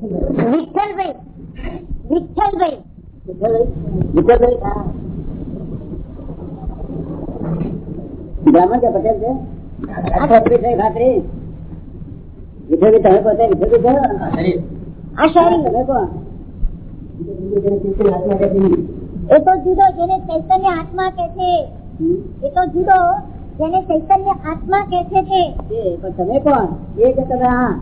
વિઠ્ઠલભાઈ વિઠ્ઠલભાઈ વિઠ્ઠલભાઈ હા બ્રાહ્મણ કે પટેલ છે ખાતરી ખાતરી વિઠ્ઠલભાઈ તમે પોતે વિઠ્ઠલભાઈ છો આ શરીર તમે કોણ એ તો જુદો જેને ચૈતન્ય આત્મા કે છે એ તો જુદો જેને ચૈતન્ય આત્મા કે છે તે પણ તમે કોણ એ કે તમે હા